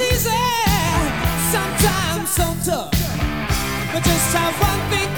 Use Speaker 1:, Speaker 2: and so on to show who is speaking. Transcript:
Speaker 1: easy, sometimes so tough. But just have one thing.